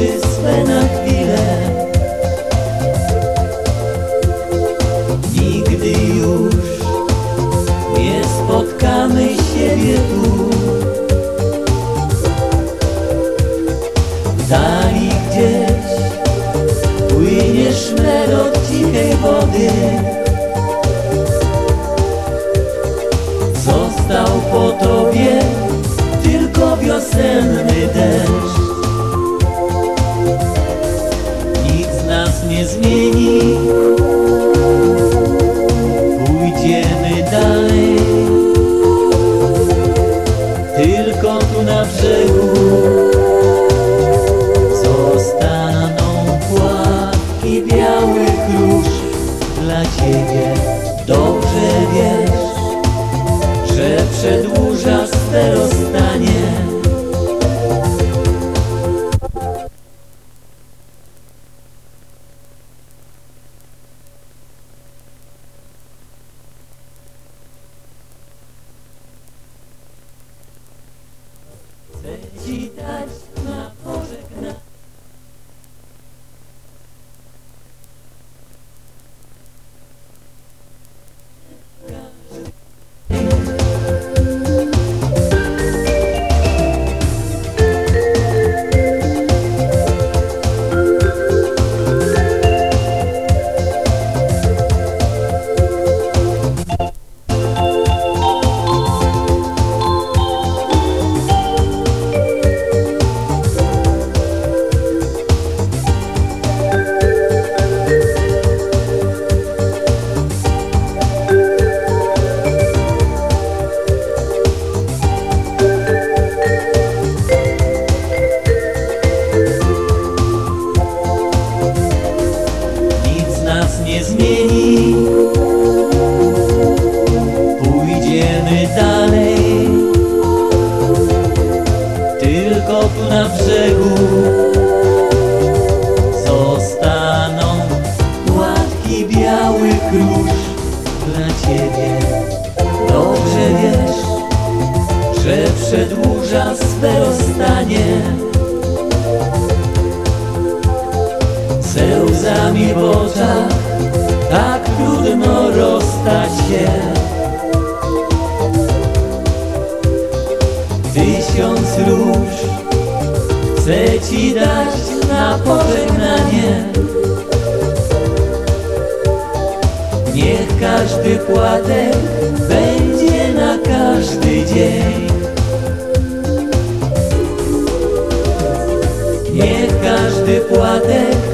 oczy swe na. Nie zmieni. Pójdziemy dalej. Tylko tu na brzegu Zostaną płatki białych róż. Dla ciebie dobrze wiesz że przedłuża swe rozstanie. Pójdziemy dalej, tylko tu na brzegu zostaną płatki białych róż dla ciebie. Dobrze wiesz, że przedłuża swe rozstanie. ze łzami w oczach tak trudno rozstać się. tysiąc róż Chcę Ci dać na pożegnanie. Niech każdy płatek będzie na każdy dzień. Niech każdy płatek